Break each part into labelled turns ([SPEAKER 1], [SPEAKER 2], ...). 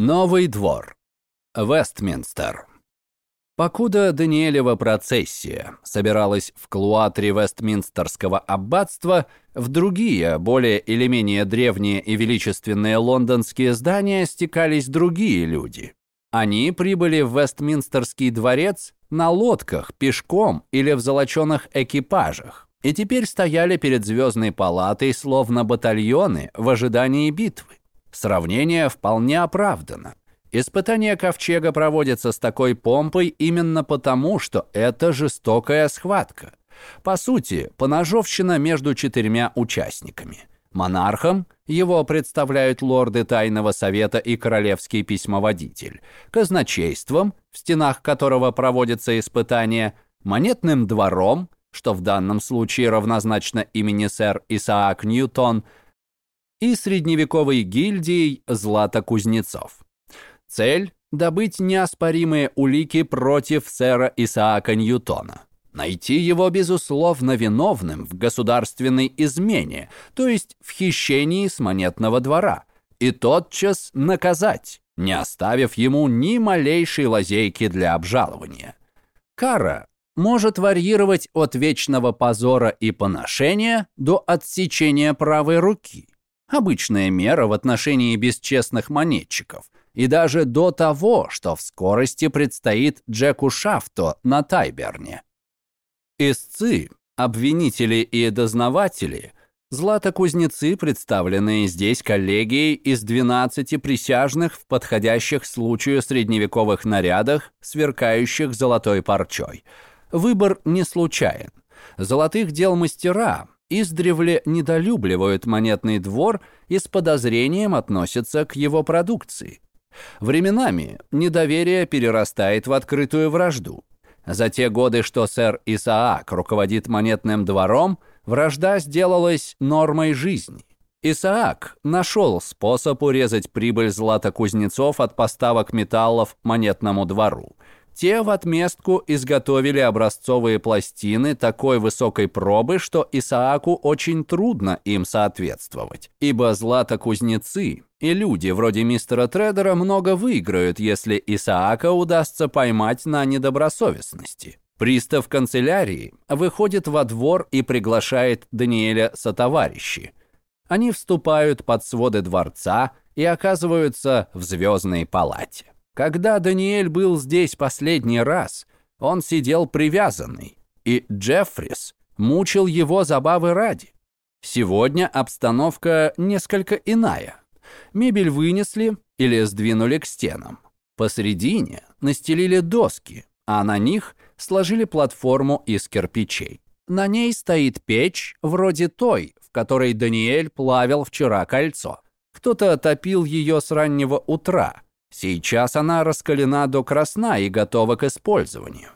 [SPEAKER 1] Новый двор. Вестминстер. Покуда Даниэлева процессия собиралась в клуатре Вестминстерского аббатства, в другие, более или менее древние и величественные лондонские здания стекались другие люди. Они прибыли в Вестминстерский дворец на лодках, пешком или в золоченых экипажах и теперь стояли перед звездной палатой словно батальоны в ожидании битвы. Сравнение вполне оправдано. Испытание ковчега проводится с такой помпой именно потому, что это жестокая схватка. По сути, поножовщина между четырьмя участниками. Монархом его представляют лорды Тайного Совета и Королевский письмоводитель, казначейством, в стенах которого проводятся испытания, монетным двором, что в данном случае равнозначно имени сэр Исаак Ньютон, и средневековой гильдией златокузнецов. Цель – добыть неоспоримые улики против сэра Исаака Ньютона. Найти его, безусловно, виновным в государственной измене, то есть в хищении с монетного двора, и тотчас наказать, не оставив ему ни малейшей лазейки для обжалования. Кара может варьировать от вечного позора и поношения до отсечения правой руки. Обычная мера в отношении бесчестных монетчиков – и даже до того, что в скорости предстоит Джеку Шафто на Тайберне. Истцы, обвинители и дознаватели, златокузнецы, представленные здесь коллегией из 12 присяжных в подходящих случаю средневековых нарядах, сверкающих золотой парчой. Выбор не случайен. Золотых дел мастера издревле недолюбливают монетный двор и с подозрением относятся к его продукции. Временами недоверие перерастает в открытую вражду. За те годы, что сэр Исаак руководит монетным двором, вражда сделалась нормой жизни. Исаак нашел способ урезать прибыль златокузнецов от поставок металлов монетному двору. Те в отместку изготовили образцовые пластины такой высокой пробы, что Исааку очень трудно им соответствовать, ибо златокузнецы и люди вроде мистера Тредера много выиграют, если Исаака удастся поймать на недобросовестности. Пристав канцелярии выходит во двор и приглашает Даниэля сотоварищи. Они вступают под своды дворца и оказываются в звездной палате. Когда Даниэль был здесь последний раз, он сидел привязанный, и Джеффрис мучил его забавы ради. Сегодня обстановка несколько иная. Мебель вынесли или сдвинули к стенам. Посередине настелили доски, а на них сложили платформу из кирпичей. На ней стоит печь, вроде той, в которой Даниэль плавил вчера кольцо. Кто-то топил ее с раннего утра – Сейчас она раскалена до красна и готова к использованию.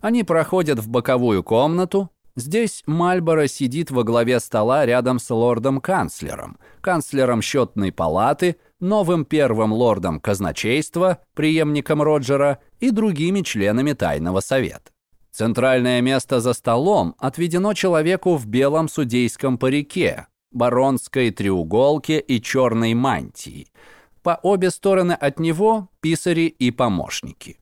[SPEAKER 1] Они проходят в боковую комнату. Здесь Мальборо сидит во главе стола рядом с лордом-канцлером, канцлером счетной палаты, новым первым лордом казначейства, преемником Роджера и другими членами тайного совета. Центральное место за столом отведено человеку в белом судейском парике, баронской треуголке и черной мантии – по обе стороны от него писари и помощники.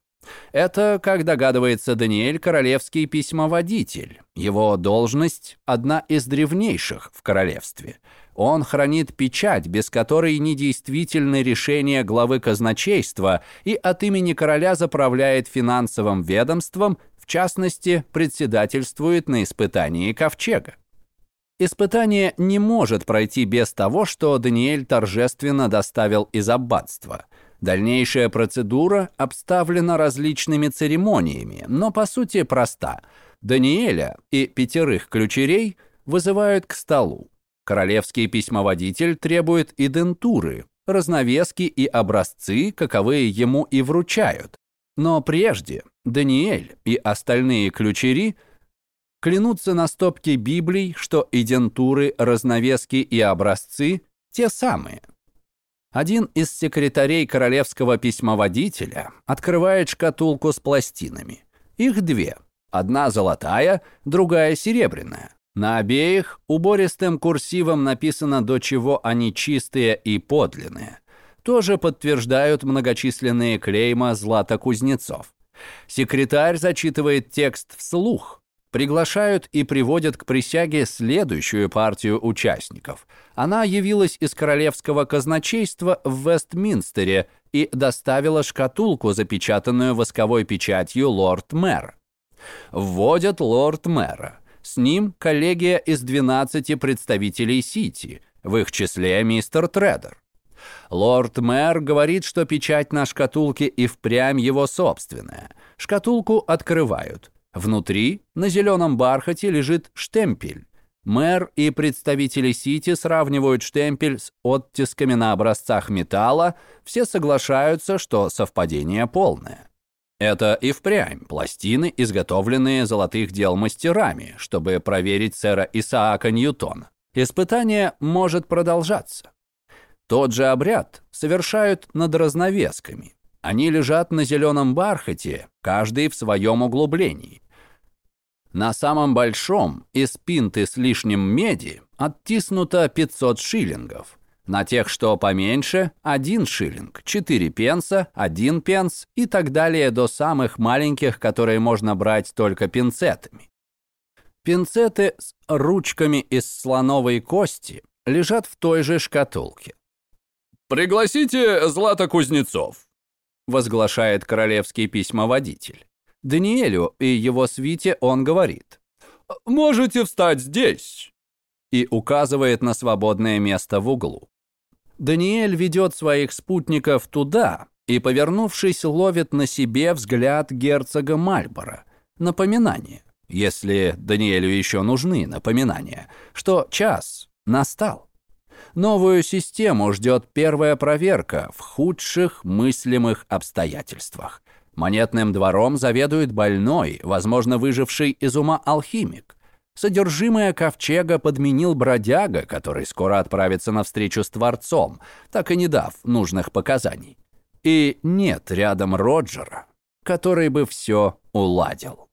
[SPEAKER 1] Это, как догадывается Даниэль, королевский письмоводитель. Его должность – одна из древнейших в королевстве. Он хранит печать, без которой недействительны решения главы казначейства и от имени короля заправляет финансовым ведомством, в частности, председательствует на испытании ковчега. Испытание не может пройти без того, что Даниэль торжественно доставил из аббатства. Дальнейшая процедура обставлена различными церемониями, но по сути проста. Даниэля и пятерых ключерей вызывают к столу. Королевский письмоводитель требует идентуры, разновески и образцы, каковые ему и вручают. Но прежде Даниэль и остальные ключери – клянутся на стопке Библий, что идентуры, разновески и образцы те самые. Один из секретарей королевского письмоводителя открывает шкатулку с пластинами. Их две. Одна золотая, другая серебряная. На обеих убористым курсивом написано, до чего они чистые и подлинные. тоже подтверждают многочисленные клейма златокузнецов. Секретарь зачитывает текст вслух. Приглашают и приводят к присяге следующую партию участников. Она явилась из королевского казначейства в Вестминстере и доставила шкатулку, запечатанную восковой печатью лорд-мэра. Вводят лорд-мэра. С ним коллегия из 12 представителей Сити, в их числе мистер Тредер. Лорд-мэр говорит, что печать на шкатулке и впрямь его собственная. Шкатулку открывают. Внутри, на зеленом бархате, лежит штемпель. Мэр и представители Сити сравнивают штемпель с оттисками на образцах металла, все соглашаются, что совпадение полное. Это и впрямь пластины, изготовленные золотых дел мастерами, чтобы проверить сэра Исаака Ньютона. Испытание может продолжаться. Тот же обряд совершают над разновесками. Они лежат на зеленом бархате, каждый в своем углублении. На самом большом из пинты с лишним меди оттиснуто 500 шиллингов. На тех, что поменьше, 1 шиллинг, 4 пенса, 1 пенс и так далее до самых маленьких, которые можно брать только пинцетами. Пинцеты с ручками из слоновой кости лежат в той же шкатулке.
[SPEAKER 2] «Пригласите Златокузнецов», — возглашает королевский письмоводитель.
[SPEAKER 1] Даниэлю и его свите он говорит.
[SPEAKER 2] «Можете встать здесь»
[SPEAKER 1] и указывает на свободное место в углу. Даниэль ведет своих спутников туда и, повернувшись, ловит на себе взгляд герцога Мальбора. Напоминание, если Даниэлю еще нужны напоминания, что час настал. Новую систему ждет первая проверка в худших мыслимых обстоятельствах. Монетным двором заведует больной, возможно, выживший из ума алхимик. Содержимое ковчега подменил бродяга, который скоро отправится на встречу с Творцом, так и не дав нужных показаний. И нет рядом Роджера, который бы все уладил.